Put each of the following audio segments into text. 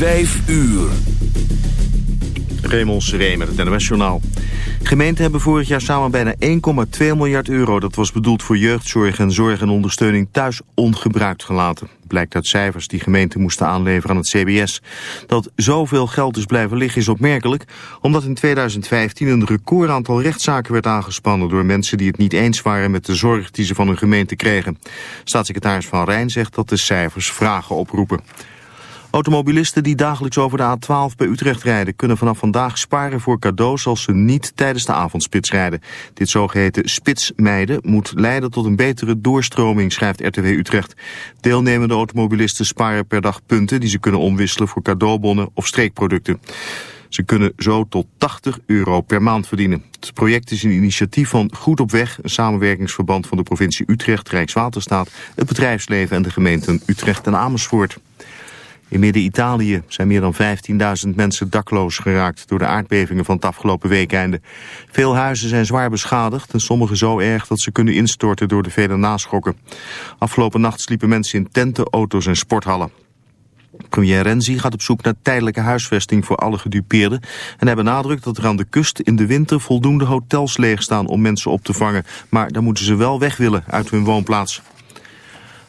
Vijf uur. Raymond Seré met het NOS-journaal. Gemeenten hebben vorig jaar samen bijna 1,2 miljard euro... dat was bedoeld voor jeugdzorg en zorg en ondersteuning thuis ongebruikt gelaten. Blijkt uit cijfers die gemeenten moesten aanleveren aan het CBS. Dat zoveel geld is blijven liggen is opmerkelijk... omdat in 2015 een recordaantal rechtszaken werd aangespannen... door mensen die het niet eens waren met de zorg die ze van hun gemeente kregen. Staatssecretaris Van Rijn zegt dat de cijfers vragen oproepen. Automobilisten die dagelijks over de A12 bij Utrecht rijden... kunnen vanaf vandaag sparen voor cadeaus als ze niet tijdens de avondspits rijden. Dit zogeheten spitsmeiden moet leiden tot een betere doorstroming, schrijft RTW Utrecht. Deelnemende automobilisten sparen per dag punten... die ze kunnen omwisselen voor cadeaubonnen of streekproducten. Ze kunnen zo tot 80 euro per maand verdienen. Het project is een initiatief van Goed op Weg, een samenwerkingsverband van de provincie Utrecht, Rijkswaterstaat, het bedrijfsleven en de gemeenten Utrecht en Amersfoort. In Midden-Italië zijn meer dan 15.000 mensen dakloos geraakt door de aardbevingen van het afgelopen weekende. Veel huizen zijn zwaar beschadigd en sommige zo erg dat ze kunnen instorten door de vele naschokken. Afgelopen nacht sliepen mensen in tenten, auto's en sporthallen. Premier Renzi gaat op zoek naar tijdelijke huisvesting voor alle gedupeerden... en hij benadrukt dat er aan de kust in de winter voldoende hotels leegstaan om mensen op te vangen. Maar dan moeten ze wel weg willen uit hun woonplaats.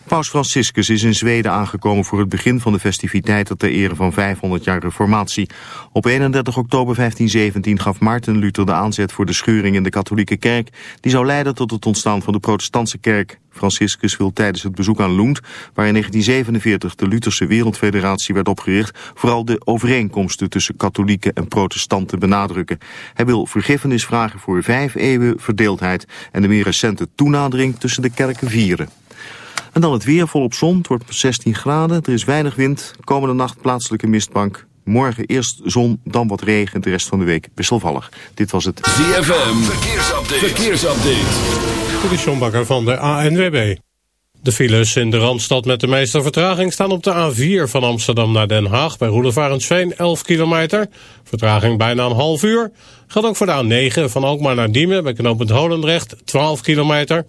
Paus Franciscus is in Zweden aangekomen voor het begin van de festiviteiten ter ere van 500 jaar reformatie. Op 31 oktober 1517 gaf Maarten Luther de aanzet voor de schuring in de katholieke kerk. Die zou leiden tot het ontstaan van de protestantse kerk. Franciscus wil tijdens het bezoek aan Lund, waar in 1947 de Lutherse Wereldfederatie werd opgericht, vooral de overeenkomsten tussen katholieken en protestanten benadrukken. Hij wil vergiffenis vragen voor vijf eeuwen verdeeldheid en de meer recente toenadering tussen de kerken vieren. En dan het weer volop zon. Het wordt 16 graden. Er is weinig wind. Komende nacht plaatselijke mistbank. Morgen eerst zon, dan wat regen. De rest van de week wisselvallig. Dit was het ZFM. Verkeersupdate. Verkeersupdate. Dit is John Bakker van de ANWB. De files in de Randstad met de meeste vertraging staan op de A4 van Amsterdam naar Den Haag. Bij Roelevarensveen 11 kilometer. Vertraging bijna een half uur. Gaat ook voor de A9 van Alkmaar naar Diemen bij knooppunt Holendrecht 12 kilometer.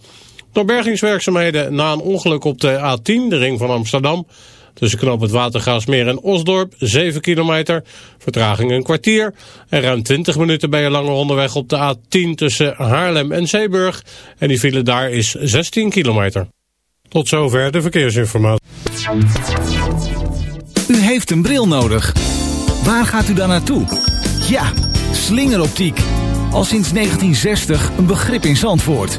Door bergingswerkzaamheden na een ongeluk op de A10, de ring van Amsterdam. Tussen knoop het Watergaasmeer en Osdorp, 7 kilometer. Vertraging een kwartier. En ruim 20 minuten ben je langer onderweg op de A10 tussen Haarlem en Zeeburg. En die file daar is 16 kilometer. Tot zover de verkeersinformatie. U heeft een bril nodig. Waar gaat u dan naartoe? Ja, slingeroptiek. Al sinds 1960 een begrip in Zandvoort.